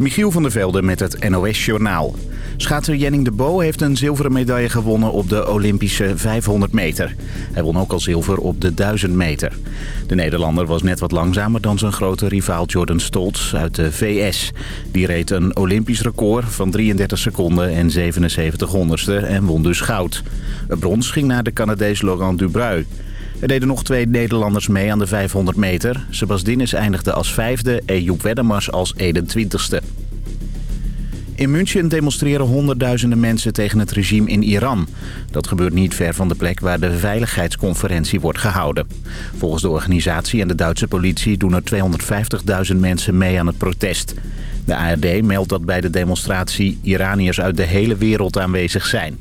Michiel van der Velde met het NOS-journaal. Schaatser Jenning de Bo heeft een zilveren medaille gewonnen op de Olympische 500 meter. Hij won ook al zilver op de 1000 meter. De Nederlander was net wat langzamer dan zijn grote rivaal Jordan Stoltz uit de VS. Die reed een Olympisch record van 33 seconden en 77 honderdste en won dus goud. Het brons ging naar de Canadees Laurent Dubreuil. Er deden nog twee Nederlanders mee aan de 500 meter. Sebas Dinnis eindigde als vijfde en Joep Weddemars als 21ste. In München demonstreren honderdduizenden mensen tegen het regime in Iran. Dat gebeurt niet ver van de plek waar de veiligheidsconferentie wordt gehouden. Volgens de organisatie en de Duitse politie doen er 250.000 mensen mee aan het protest. De ARD meldt dat bij de demonstratie Iraniërs uit de hele wereld aanwezig zijn.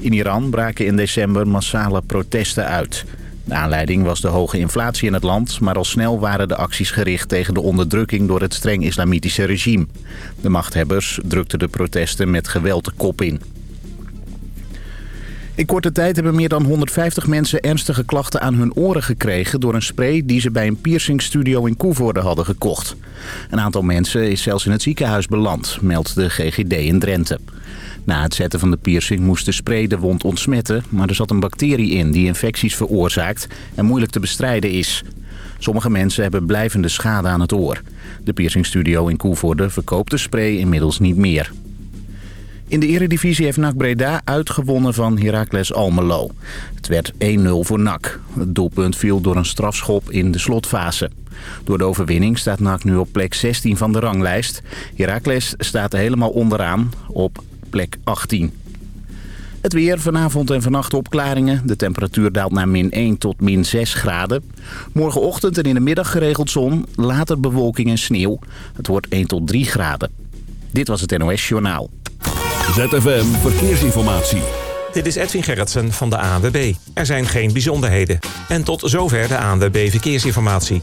In Iran braken in december massale protesten uit. De aanleiding was de hoge inflatie in het land... maar al snel waren de acties gericht tegen de onderdrukking... door het streng islamitische regime. De machthebbers drukten de protesten met geweld de kop in. In korte tijd hebben meer dan 150 mensen ernstige klachten aan hun oren gekregen... door een spray die ze bij een piercingstudio in Koevoorde hadden gekocht. Een aantal mensen is zelfs in het ziekenhuis beland, meldt de GGD in Drenthe. Na het zetten van de piercing moest de spray de wond ontsmetten... maar er zat een bacterie in die infecties veroorzaakt en moeilijk te bestrijden is. Sommige mensen hebben blijvende schade aan het oor. De piercingstudio in Koevoorde verkoopt de spray inmiddels niet meer. In de eredivisie heeft NAC Breda uitgewonnen van Heracles Almelo. Het werd 1-0 voor NAC. Het doelpunt viel door een strafschop in de slotfase. Door de overwinning staat NAC nu op plek 16 van de ranglijst. Heracles staat helemaal onderaan op plek 18. Het weer vanavond en vannacht opklaringen. De temperatuur daalt naar min 1 tot min 6 graden. Morgenochtend en in de middag geregeld zon. Later bewolking en sneeuw. Het wordt 1 tot 3 graden. Dit was het NOS Journaal. ZFM Verkeersinformatie. Dit is Edwin Gerritsen van de ANWB. Er zijn geen bijzonderheden. En tot zover de ANWB Verkeersinformatie.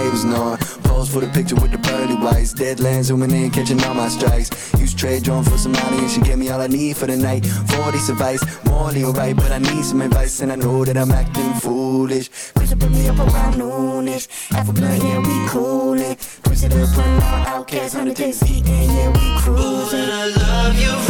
haters know Pose for the picture with the pearly whites. Deadlands zooming in, catching all my strikes. Use trade drone for some money and she gave me all I need for the night. 40 advice, morally alright But I need some advice. And I know that I'm acting foolish. Push it, put me up around noonish. Half blood, yeah, we coolin' Push it up, run out, outcast, 100 days eating, yeah, we cruising. Ooh, and I love you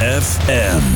FM.